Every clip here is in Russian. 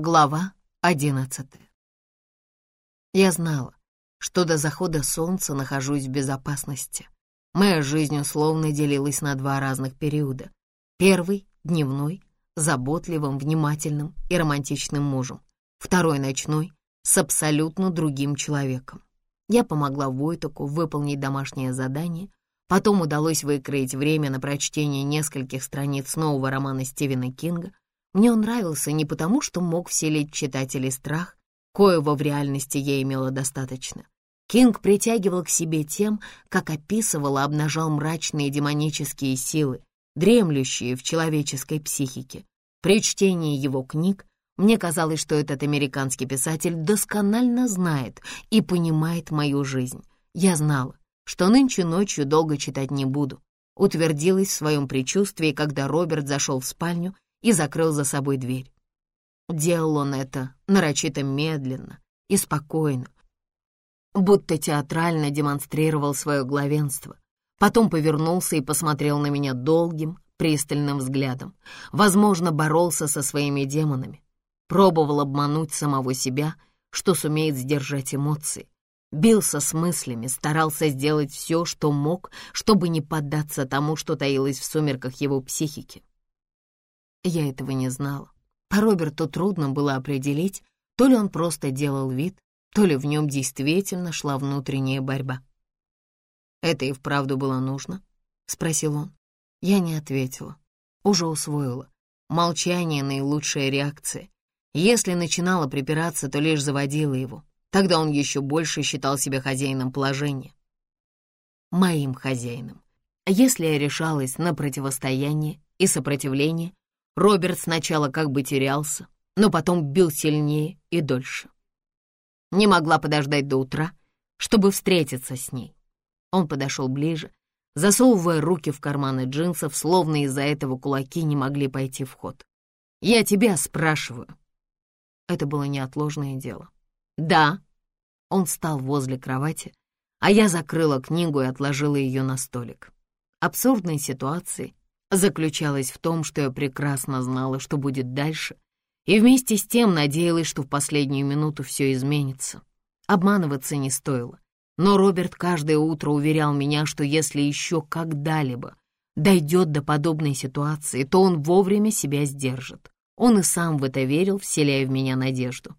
Глава одиннадцатая. Я знала, что до захода солнца нахожусь в безопасности. Моя жизнь условно делилась на два разных периода. Первый — дневной, заботливым, внимательным и романтичным мужем. Второй — ночной, с абсолютно другим человеком. Я помогла Войтоку выполнить домашнее задание, потом удалось выкроить время на прочтение нескольких страниц нового романа Стивена Кинга — мне он нравился не потому, что мог вселить читателей страх, коего в реальности я имела достаточно. Кинг притягивал к себе тем, как описывал и обнажал мрачные демонические силы, дремлющие в человеческой психике. При чтении его книг мне казалось, что этот американский писатель досконально знает и понимает мою жизнь. Я знала, что нынче ночью долго читать не буду. Утвердилась в своем предчувствии, когда Роберт зашел в спальню и закрыл за собой дверь. Делал он это нарочито медленно и спокойно, будто театрально демонстрировал свое главенство. Потом повернулся и посмотрел на меня долгим, пристальным взглядом. Возможно, боролся со своими демонами. Пробовал обмануть самого себя, что сумеет сдержать эмоции. Бился с мыслями, старался сделать все, что мог, чтобы не поддаться тому, что таилось в сумерках его психики. Я этого не знала. По Роберту трудно было определить, то ли он просто делал вид, то ли в нем действительно шла внутренняя борьба. «Это и вправду было нужно?» — спросил он. Я не ответила. Уже усвоила. Молчание — наилучшая реакция. Если начинала припираться, то лишь заводила его. Тогда он еще больше считал себя хозяином положения. Моим хозяином. Если я решалась на противостояние и сопротивление, Роберт сначала как бы терялся, но потом бил сильнее и дольше. Не могла подождать до утра, чтобы встретиться с ней. Он подошел ближе, засовывая руки в карманы джинсов, словно из-за этого кулаки не могли пойти в ход. «Я тебя спрашиваю». Это было неотложное дело. «Да». Он встал возле кровати, а я закрыла книгу и отложила ее на столик. Абсурдной ситуации заключалась в том, что я прекрасно знала, что будет дальше, и вместе с тем надеялась, что в последнюю минуту все изменится. Обманываться не стоило, но Роберт каждое утро уверял меня, что если еще когда-либо дойдет до подобной ситуации, то он вовремя себя сдержит. Он и сам в это верил, вселяя в меня надежду.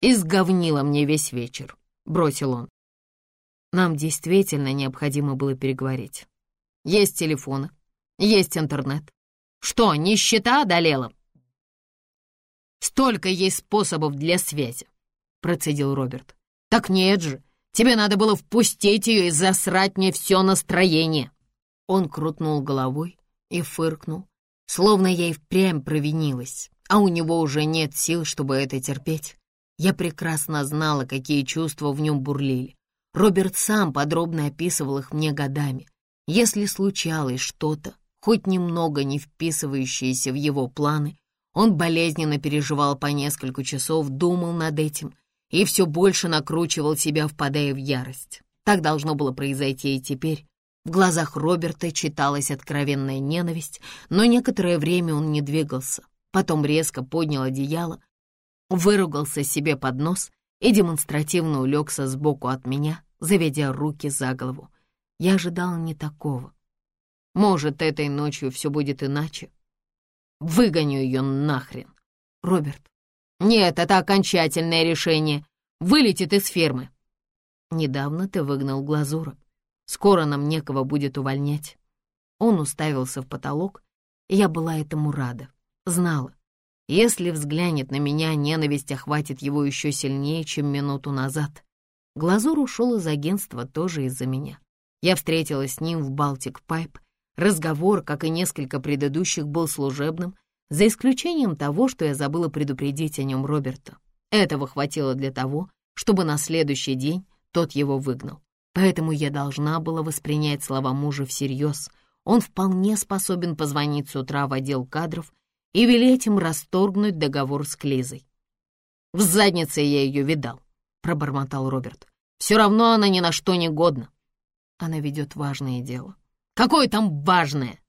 «Изговнило мне весь вечер», — бросил он. Нам действительно необходимо было переговорить. Есть телефоны, есть интернет. Что, нищета одолела? Столько есть способов для связи, процедил Роберт. Так нет же, тебе надо было впустить ее и засрать мне все настроение. Он крутнул головой и фыркнул, словно я и впрямь провинилась, а у него уже нет сил, чтобы это терпеть. Я прекрасно знала, какие чувства в нем бурлили. Роберт сам подробно описывал их мне годами. Если случалось что-то, хоть немного не вписывающееся в его планы, он болезненно переживал по несколько часов, думал над этим и все больше накручивал себя, впадая в ярость. Так должно было произойти и теперь. В глазах Роберта читалась откровенная ненависть, но некоторое время он не двигался. Потом резко поднял одеяло, выругался себе под нос и демонстративно улегся сбоку от меня, заведя руки за голову. Я ожидала не такого. Может, этой ночью все будет иначе. Выгоню ее нахрен. Роберт. Нет, это окончательное решение. Вылетит из фермы. Недавно ты выгнал Глазура. Скоро нам некого будет увольнять. Он уставился в потолок, и я была этому рада. Знала, если взглянет на меня, ненависть охватит его еще сильнее, чем минуту назад. Глазур ушел из агентства тоже из-за меня. Я встретилась с ним в Балтик Пайп. Разговор, как и несколько предыдущих, был служебным, за исключением того, что я забыла предупредить о нем Роберта. Этого хватило для того, чтобы на следующий день тот его выгнал. Поэтому я должна была воспринять слова мужа всерьез. Он вполне способен позвонить с утра в отдел кадров и велеть им расторгнуть договор с Клизой. «В заднице я ее видал», — пробормотал Роберт. «Все равно она ни на что не годна. Она ведет важное дело. Какое там важное?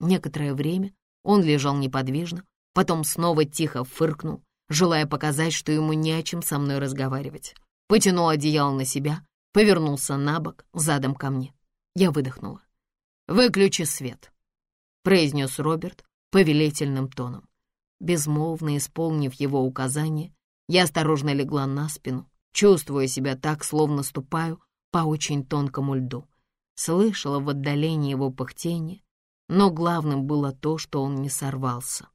Некоторое время он лежал неподвижно, потом снова тихо фыркнул, желая показать, что ему не о чем со мной разговаривать. Потянул одеяло на себя, повернулся на бок, задом ко мне. Я выдохнула. «Выключи свет», — произнес Роберт повелительным тоном. Безмолвно исполнив его указание, я осторожно легла на спину, чувствуя себя так, словно ступаю по очень тонкому льду. Слышала в отдалении его пыхтение, но главным было то, что он не сорвался.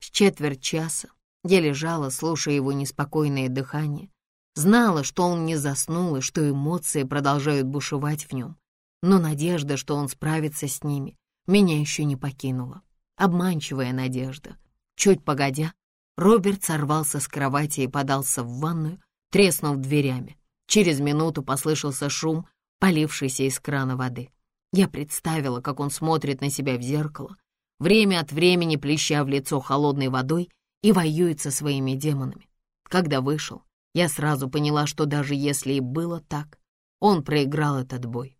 С четверть часа я лежала, слушая его неспокойное дыхание, знала, что он не заснул и что эмоции продолжают бушевать в нем, но надежда, что он справится с ними, меня еще не покинула. Обманчивая надежда. Чуть погодя, Роберт сорвался с кровати и подался в ванную, треснув дверями. Через минуту послышался шум, полившийся из крана воды. Я представила, как он смотрит на себя в зеркало, время от времени плеща в лицо холодной водой и воюет со своими демонами. Когда вышел, я сразу поняла, что даже если и было так, он проиграл этот бой.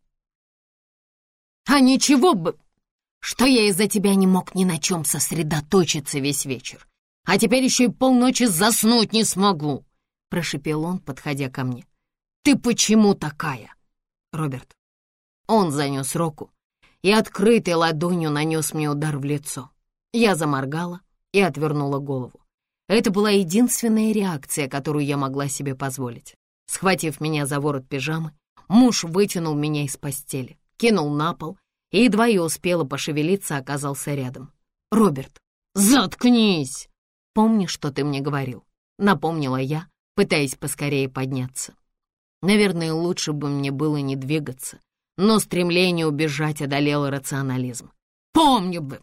«А ничего бы, что я из-за тебя не мог ни на чем сосредоточиться весь вечер, а теперь еще и полночи заснуть не смогу!» — прошипел он, подходя ко мне. «Ты почему такая?» «Роберт». Он занес руку и открытой ладонью нанес мне удар в лицо. Я заморгала и отвернула голову. Это была единственная реакция, которую я могла себе позволить. Схватив меня за ворот пижамы, муж вытянул меня из постели, кинул на пол и едва я успела пошевелиться, оказался рядом. «Роберт, заткнись!» «Помни, что ты мне говорил», — напомнила я, пытаясь поскорее подняться. Наверное, лучше бы мне было не двигаться, но стремление убежать одолело рационализм. «Помню бы!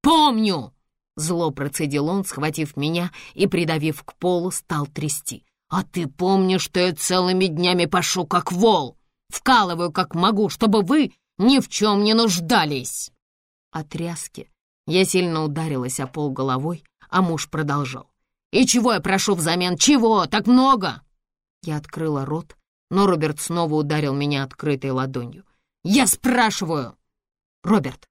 Помню!» Зло процедил он, схватив меня и, придавив к полу, стал трясти. «А ты помнишь, что я целыми днями пашу, как вол? Вкалываю, как могу, чтобы вы ни в чем не нуждались!» От тряски я сильно ударилась о пол головой, а муж продолжал. «И чего я прошу взамен? Чего? Так много!» Я открыла рот, но Роберт снова ударил меня открытой ладонью. «Я спрашиваю!» «Роберт,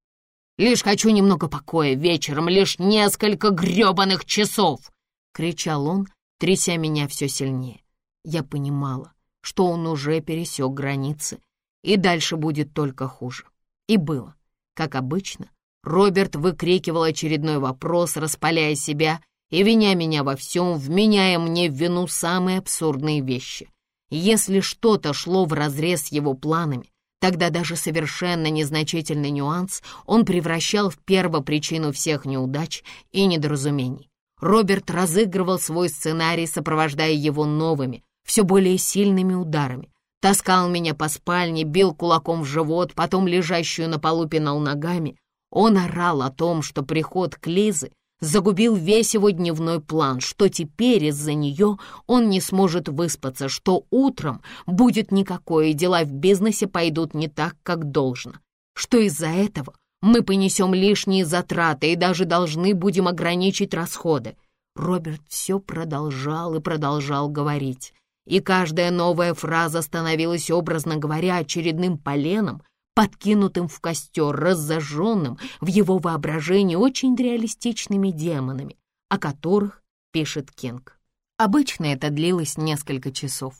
лишь хочу немного покоя вечером, лишь несколько грёбаных часов!» — кричал он, тряся меня все сильнее. Я понимала, что он уже пересек границы, и дальше будет только хуже. И было, как обычно, Роберт выкрикивал очередной вопрос, распаляя себя и виня меня во всем, вменяя мне в вину самые абсурдные вещи. Если что-то шло вразрез с его планами, тогда даже совершенно незначительный нюанс он превращал в первопричину всех неудач и недоразумений. Роберт разыгрывал свой сценарий, сопровождая его новыми, все более сильными ударами. Таскал меня по спальне, бил кулаком в живот, потом лежащую на полу пинал ногами, он орал о том, что приход к Лизе загубил весь его дневной план, что теперь из-за нее он не сможет выспаться, что утром будет никакое, дела в бизнесе пойдут не так, как должно, что из-за этого мы понесем лишние затраты и даже должны будем ограничить расходы. Роберт все продолжал и продолжал говорить, и каждая новая фраза становилась, образно говоря, очередным поленом, подкинутым в костер, разожженным в его воображении очень реалистичными демонами, о которых пишет Кинг. Обычно это длилось несколько часов.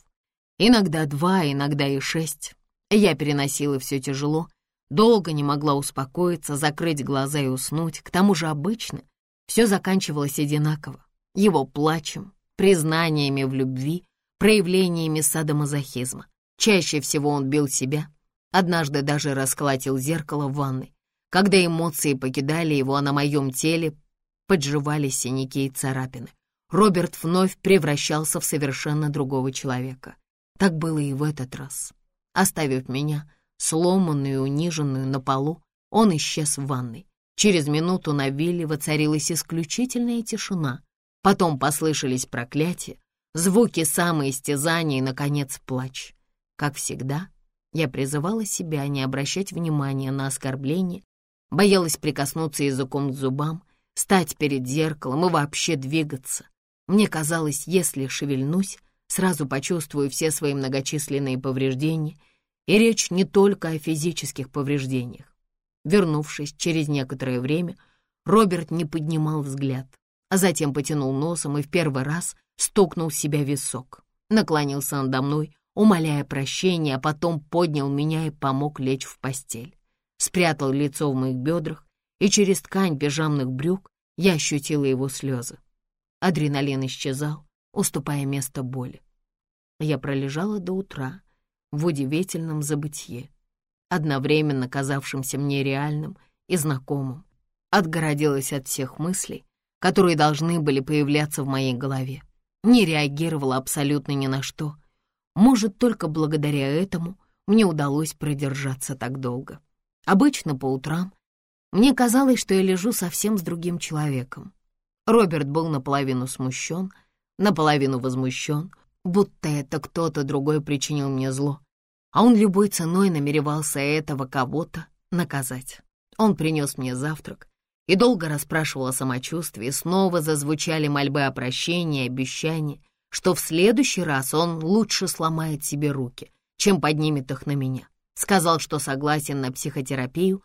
Иногда два, иногда и шесть. Я переносила все тяжело, долго не могла успокоиться, закрыть глаза и уснуть. К тому же обычно все заканчивалось одинаково. Его плачем, признаниями в любви, проявлениями садомазохизма. Чаще всего он бил себя, Однажды даже расколотил зеркало в ванной. Когда эмоции покидали его, а на моем теле подживались синяки и царапины. Роберт вновь превращался в совершенно другого человека. Так было и в этот раз. Оставив меня, сломанную и униженную на полу, он исчез в ванной. Через минуту на вилле воцарилась исключительная тишина. Потом послышались проклятия, звуки самоистязания и, наконец, плач. Как всегда, я призывала себя не обращать внимания на оскорбления, боялась прикоснуться языком к зубам, стать перед зеркалом и вообще двигаться. Мне казалось, если шевельнусь, сразу почувствую все свои многочисленные повреждения, и речь не только о физических повреждениях. Вернувшись через некоторое время, Роберт не поднимал взгляд, а затем потянул носом и в первый раз стукнул себя в висок. Наклонился надо мной, умоляя прощения, а потом поднял меня и помог лечь в постель. Спрятал лицо в моих бедрах, и через ткань пижамных брюк я ощутила его слезы. Адреналин исчезал, уступая место боли. Я пролежала до утра в удивительном забытье, одновременно казавшимся мне реальным и знакомым, отгородилась от всех мыслей, которые должны были появляться в моей голове, не реагировала абсолютно ни на что. Может, только благодаря этому мне удалось продержаться так долго. Обычно по утрам мне казалось, что я лежу совсем с другим человеком. Роберт был наполовину смущен, наполовину возмущен, будто это кто-то другой причинил мне зло, а он любой ценой намеревался этого кого-то наказать. Он принес мне завтрак и долго расспрашивал о самочувствии, снова зазвучали мольбы о прощении обещания, что в следующий раз он лучше сломает себе руки, чем поднимет их на меня. Сказал, что согласен на психотерапию,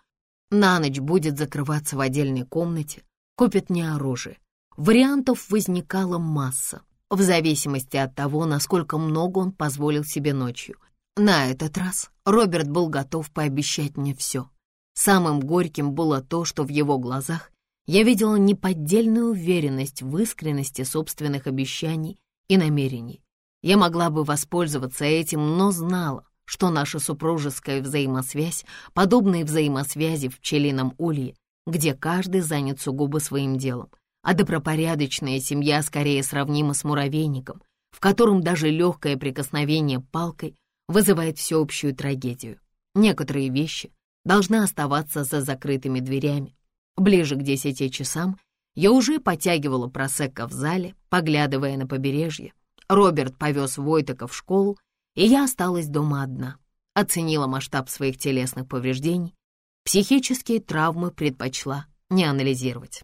на ночь будет закрываться в отдельной комнате, купит мне оружие. Вариантов возникала масса в зависимости от того, насколько много он позволил себе ночью. На этот раз Роберт был готов пообещать мне все. Самым горьким было то, что в его глазах я видела неподдельную уверенность в искренности собственных обещаний и намерений. Я могла бы воспользоваться этим, но знала, что наша супружеская взаимосвязь подобна взаимосвязи в пчелином улье, где каждый занят сугубо своим делом а добропорядочная семья скорее сравнима с муравейником, в котором даже легкое прикосновение палкой вызывает всеобщую трагедию. Некоторые вещи должны оставаться за закрытыми дверями. Ближе к десяти часам я уже потягивала просекко в зале, поглядывая на побережье. Роберт повез Войтака в школу, и я осталась дома одна. Оценила масштаб своих телесных повреждений. Психические травмы предпочла не анализировать.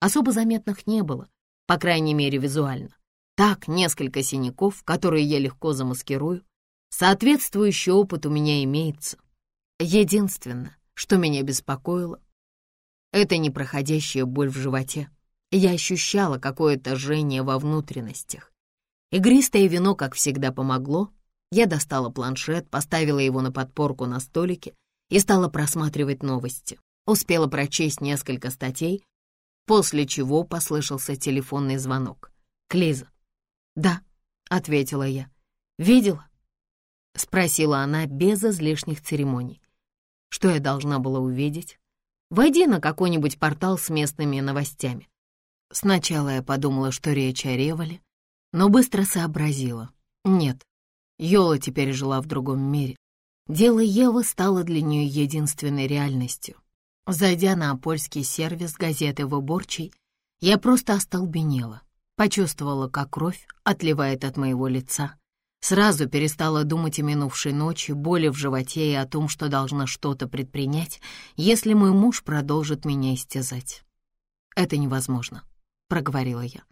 Особо заметных не было, по крайней мере визуально. Так, несколько синяков, которые я легко замаскирую. Соответствующий опыт у меня имеется. Единственное, что меня беспокоило, это непроходящая боль в животе. Я ощущала какое-то жжение во внутренностях. Игристое вино, как всегда, помогло. Я достала планшет, поставила его на подпорку на столике и стала просматривать новости. Успела прочесть несколько статей, после чего послышался телефонный звонок. «Клиза». «Да», — ответила я. «Видела?» — спросила она без излишних церемоний. «Что я должна была увидеть?» «Войди на какой-нибудь портал с местными новостями». Сначала я подумала, что речь о Револе, но быстро сообразила. Нет, Йола теперь жила в другом мире. Дело Евы стало для нее единственной реальностью. Зайдя на польский сервис газеты «Выборчий», я просто остолбенела. Почувствовала, как кровь отливает от моего лица. Сразу перестала думать о минувшей ночи, боли в животе и о том, что должна что-то предпринять, если мой муж продолжит меня истязать. «Это невозможно», — проговорила я.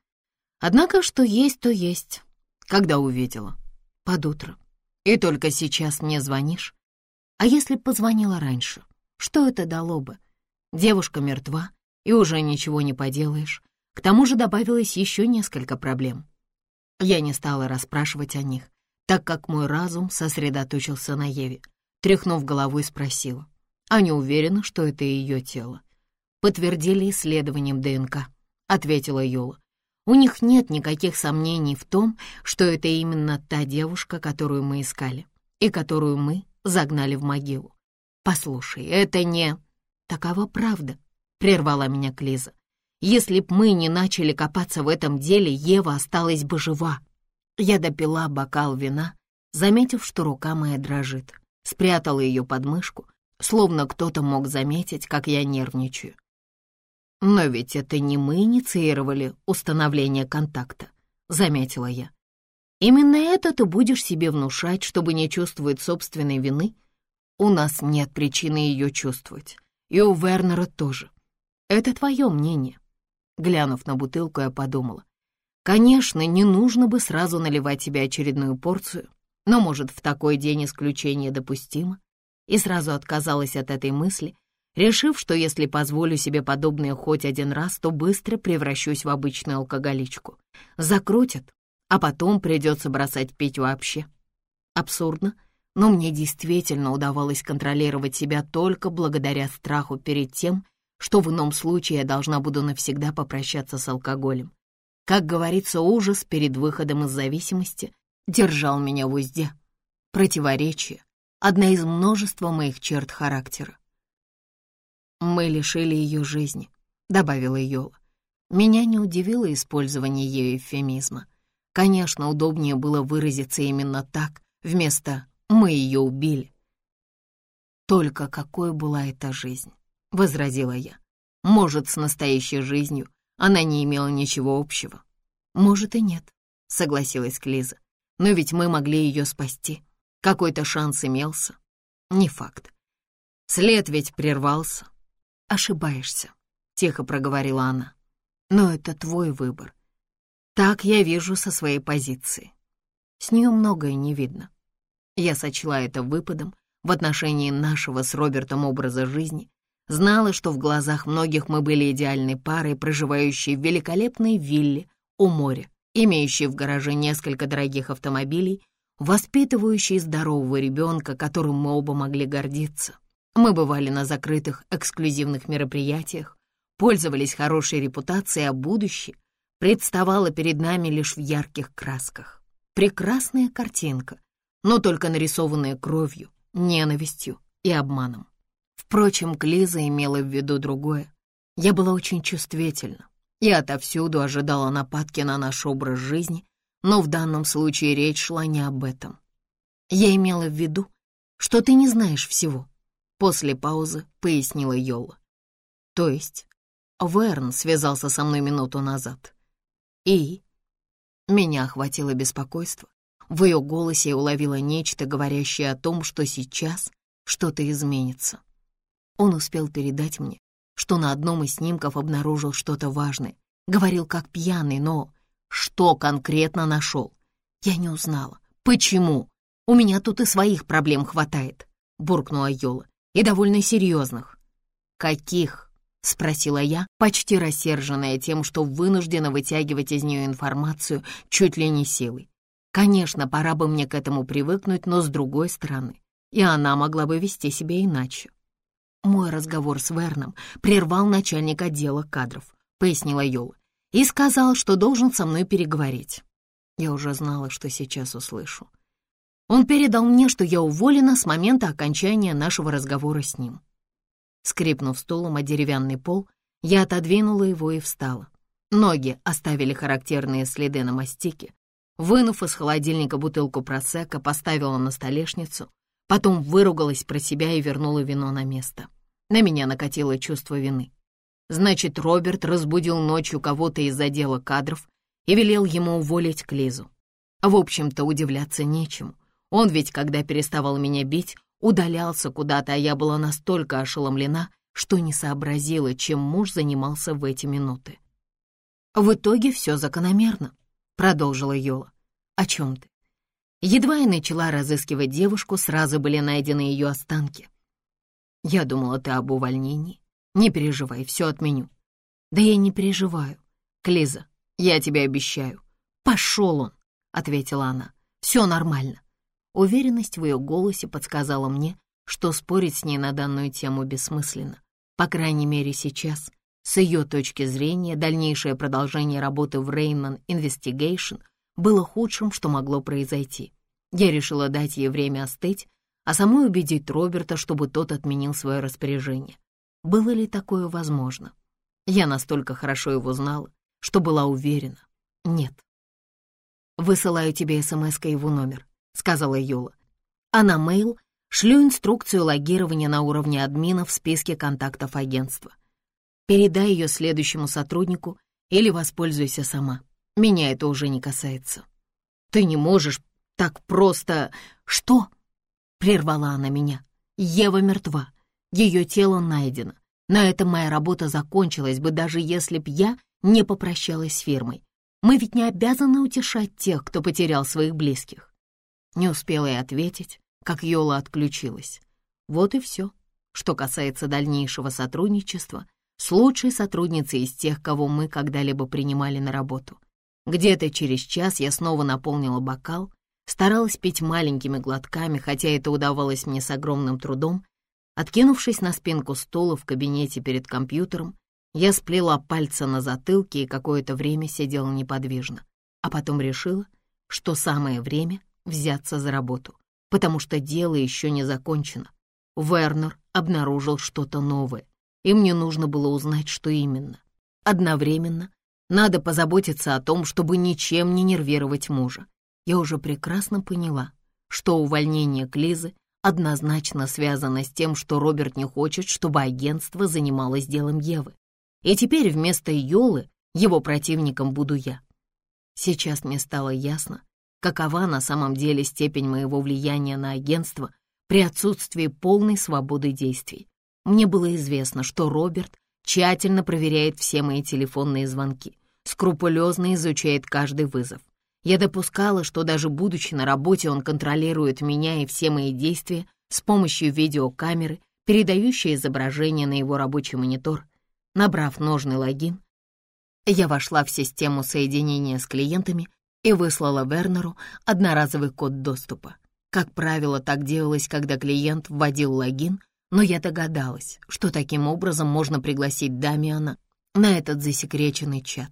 Однако, что есть, то есть. Когда увидела? Под утро. И только сейчас мне звонишь? А если б позвонила раньше? Что это дало бы? Девушка мертва, и уже ничего не поделаешь. К тому же добавилось еще несколько проблем. Я не стала расспрашивать о них, так как мой разум сосредоточился на Еве. Тряхнув головой, спросила. Аня уверена, что это ее тело. Подтвердили исследованием ДНК, ответила Юла. У них нет никаких сомнений в том, что это именно та девушка, которую мы искали и которую мы загнали в могилу. «Послушай, это не...» «Такова правда», — прервала меня Клиза. «Если б мы не начали копаться в этом деле, Ева осталась бы жива». Я допила бокал вина, заметив, что рука моя дрожит. Спрятала ее под мышку, словно кто-то мог заметить, как я нервничаю. «Но ведь это не мы инициировали установление контакта», — заметила я. «Именно это ты будешь себе внушать, чтобы не чувствовать собственной вины?» У нас нет причины ее чувствовать. И у Вернера тоже. Это твое мнение. Глянув на бутылку, я подумала. Конечно, не нужно бы сразу наливать себе очередную порцию, но, может, в такой день исключение допустимо. И сразу отказалась от этой мысли, решив, что если позволю себе подобное хоть один раз, то быстро превращусь в обычную алкоголичку. Закрутят, а потом придется бросать пить вообще. Абсурдно, но мне действительно удавалось контролировать себя только благодаря страху перед тем, что в ином случае я должна буду навсегда попрощаться с алкоголем. Как говорится, ужас перед выходом из зависимости держал меня в узде. Противоречие — одна из множества моих черт характера. «Мы лишили ее жизни», — добавила Йола. Меня не удивило использование ее эвфемизма. Конечно, удобнее было выразиться именно так, вместо «мы ее убили». «Только какой была эта жизнь?» — возразила я. «Может, с настоящей жизнью она не имела ничего общего?» «Может и нет», — согласилась Клиза. «Но ведь мы могли ее спасти. Какой-то шанс имелся. Не факт. След ведь прервался. Ошибаешься, тихо проговорила она. Но это твой выбор. Так я вижу со своей позиции. С нее многое не видно. Я сочла это выпадом в отношении нашего с Робертом образа жизни, знала, что в глазах многих мы были идеальной парой, проживающей в великолепной вилле у моря, имеющей в гараже несколько дорогих автомобилей воспитывающий здорового ребенка, которым мы оба могли гордиться. Мы бывали на закрытых эксклюзивных мероприятиях, пользовались хорошей репутацией, а будущее представало перед нами лишь в ярких красках. Прекрасная картинка, но только нарисованная кровью, ненавистью и обманом. Впрочем, Клиза имела в виду другое. Я была очень чувствительна и отовсюду ожидала нападки на наш образ жизни но в данном случае речь шла не об этом. Я имела в виду, что ты не знаешь всего. После паузы пояснила Йола. То есть Верн связался со мной минуту назад. И меня охватило беспокойство. В ее голосе я уловила нечто, говорящее о том, что сейчас что-то изменится. Он успел передать мне, что на одном из снимков обнаружил что-то важное. Говорил как пьяный, но что конкретно нашел? Я не узнала. Почему? У меня тут и своих проблем хватает, буркнула Йола. И довольно серьезных. Каких? Спросила я, почти рассерженная тем, что вынуждена вытягивать из нее информацию чуть ли не силой. Конечно, пора бы мне к этому привыкнуть, но с другой стороны, и она могла бы вести себя иначе. Мой разговор с Верном прервал начальник отдела кадров, пояснила Йола и сказал, что должен со мной переговорить. Я уже знала, что сейчас услышу. Он передал мне, что я уволена с момента окончания нашего разговора с ним. Скрипнув стулом о деревянный пол, я отодвинула его и встала. Ноги оставили характерные следы на мастике. Вынув из холодильника бутылку просека, поставила на столешницу, потом выругалась про себя и вернула вино на место. На меня накатило чувство вины. Значит, Роберт разбудил ночью кого-то из отдела кадров и велел ему уволить Клизу. В общем-то, удивляться нечему. Он ведь, когда переставал меня бить, удалялся куда-то, а я была настолько ошеломлена, что не сообразила, чем муж занимался в эти минуты. «В итоге все закономерно», — продолжила Йола. «О чем ты?» Едва я начала разыскивать девушку, сразу были найдены ее останки. «Я думала, ты об увольнении. Не переживай, все отменю. Да я не переживаю. Клиза, я тебе обещаю. Пошел он, ответила она. Все нормально. Уверенность в ее голосе подсказала мне, что спорить с ней на данную тему бессмысленно. По крайней мере, сейчас. С ее точки зрения, дальнейшее продолжение работы в Rainman Investigation было худшим, что могло произойти. Я решила дать ей время остыть, а самой убедить Роберта, чтобы тот отменил свое распоряжение. Было ли такое возможно? Я настолько хорошо его знала, что была уверена. Нет. «Высылаю тебе смс его номер», — сказала Йола. «А на мейл шлю инструкцию логирования на уровне админа в списке контактов агентства. Передай ее следующему сотруднику или воспользуйся сама. Меня это уже не касается». «Ты не можешь так просто...» «Что?» — прервала она меня. «Ева мертва. Ее тело найдено. На этом моя работа закончилась бы, даже если б я не попрощалась с фирмой. Мы ведь не обязаны утешать тех, кто потерял своих близких. Не успела я ответить, как Йола отключилась. Вот и все. что касается дальнейшего сотрудничества с лучшей сотрудницей из тех, кого мы когда-либо принимали на работу. Где-то через час я снова наполнила бокал, старалась пить маленькими глотками, хотя это удавалось мне с огромным трудом. Откинувшись на спинку стула в кабинете перед компьютером, я сплела пальцы на затылке и какое-то время сидела неподвижно, а потом решила, что самое время взяться за работу, потому что дело еще не закончено. Вернер обнаружил что-то новое, и мне нужно было узнать, что именно. Одновременно надо позаботиться о том, чтобы ничем не нервировать мужа. Я уже прекрасно поняла, что увольнение Клизы однозначно связано с тем, что Роберт не хочет, чтобы агентство занималось делом Евы. И теперь вместо Йолы его противником буду я. Сейчас мне стало ясно, какова на самом деле степень моего влияния на агентство при отсутствии полной свободы действий. Мне было известно, что Роберт тщательно проверяет все мои телефонные звонки, скрупулезно изучает каждый вызов. Я допускала, что даже будучи на работе, он контролирует меня и все мои действия с помощью видеокамеры, передающей изображение на его рабочий монитор, Набрав нужный логин, я вошла в систему соединения с клиентами и выслала Вернеру одноразовый код доступа. Как правило, так делалось, когда клиент вводил логин, но я догадалась, что таким образом можно пригласить Дамиана на этот засекреченный чат.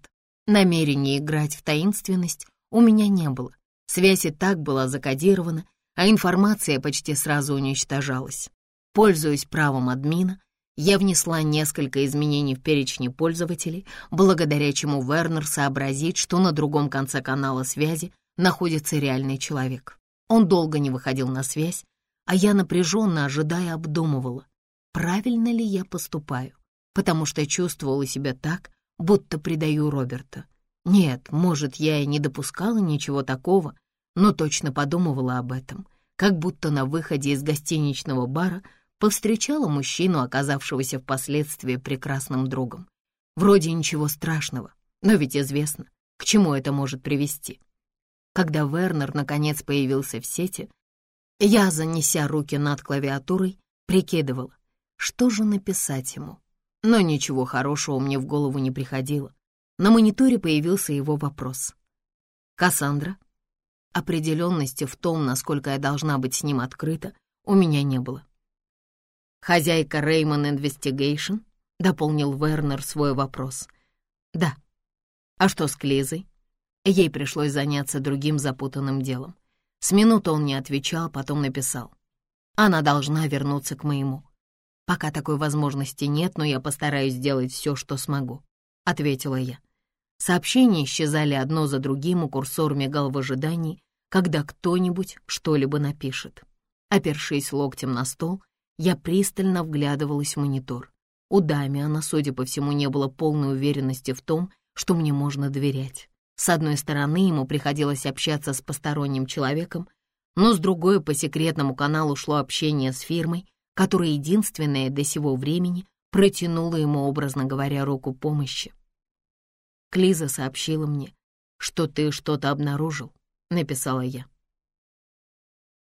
Намерения играть в таинственность у меня не было. Связь и так была закодирована, а информация почти сразу уничтожалась. Пользуясь правом админа, я внесла несколько изменений в перечни пользователей, благодаря чему Вернер сообразит, что на другом конце канала связи находится реальный человек. Он долго не выходил на связь, а я напряженно, ожидая, обдумывала, правильно ли я поступаю, потому что чувствовала себя так, будто предаю Роберта. Нет, может, я и не допускала ничего такого, но точно подумывала об этом, как будто на выходе из гостиничного бара — повстречала мужчину, оказавшегося впоследствии прекрасным другом. Вроде ничего страшного, но ведь известно, к чему это может привести. Когда Вернер наконец появился в сети, я, занеся руки над клавиатурой, прикидывала, что же написать ему. Но ничего хорошего мне в голову не приходило. На мониторе появился его вопрос. «Кассандра?» Определенности в том, насколько я должна быть с ним открыта, у меня не было. «Хозяйка Реймон Investigation?» — дополнил Вернер свой вопрос. «Да. А что с Клизой?» Ей пришлось заняться другим запутанным делом. С минуты он не отвечал, потом написал. «Она должна вернуться к моему. Пока такой возможности нет, но я постараюсь сделать все, что смогу», — ответила я. Сообщения исчезали одно за другим, у курсор мигал в ожидании, когда кто-нибудь что-либо напишет. Опершись локтем на стол, я пристально вглядывалась в монитор. У Дамиана, судя по всему, не было полной уверенности в том, что мне можно доверять. С одной стороны, ему приходилось общаться с посторонним человеком, но с другой по секретному каналу шло общение с фирмой, которая единственная до сего времени протянула ему, образно говоря, руку помощи. Клиза сообщила мне, что ты что-то обнаружил, написала я.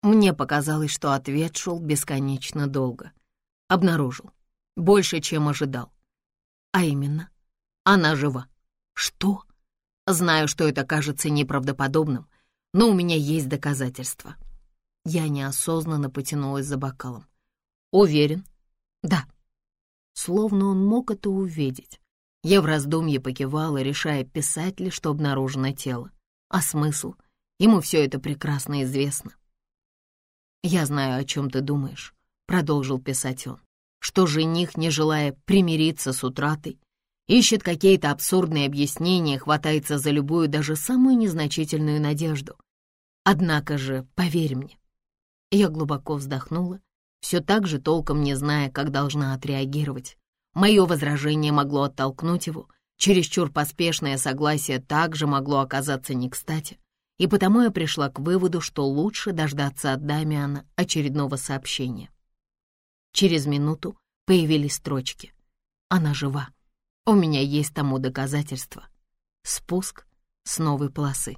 Мне показалось, что ответ шел бесконечно долго. Обнаружил. Больше, чем ожидал. А именно, она жива. Что? Знаю, что это кажется неправдоподобным, но у меня есть доказательства. Я неосознанно потянулась за бокалом. Уверен? Да. Словно он мог это увидеть. Я в раздумье покивала, решая, писать ли, что обнаружено тело. А смысл? Ему все это прекрасно известно. «Я знаю, о чем ты думаешь», — продолжил писать он, что жених, не желая примириться с утратой, ищет какие-то абсурдные объяснения, хватается за любую, даже самую незначительную надежду. Однако же, поверь мне, я глубоко вздохнула, все так же толком не зная, как должна отреагировать. Мое возражение могло оттолкнуть его, чересчур поспешное согласие также могло оказаться не кстати и потому я пришла к выводу, что лучше дождаться от Дамиана очередного сообщения. Через минуту появились строчки. Она жива. У меня есть тому доказательства. Спуск с новой полосы.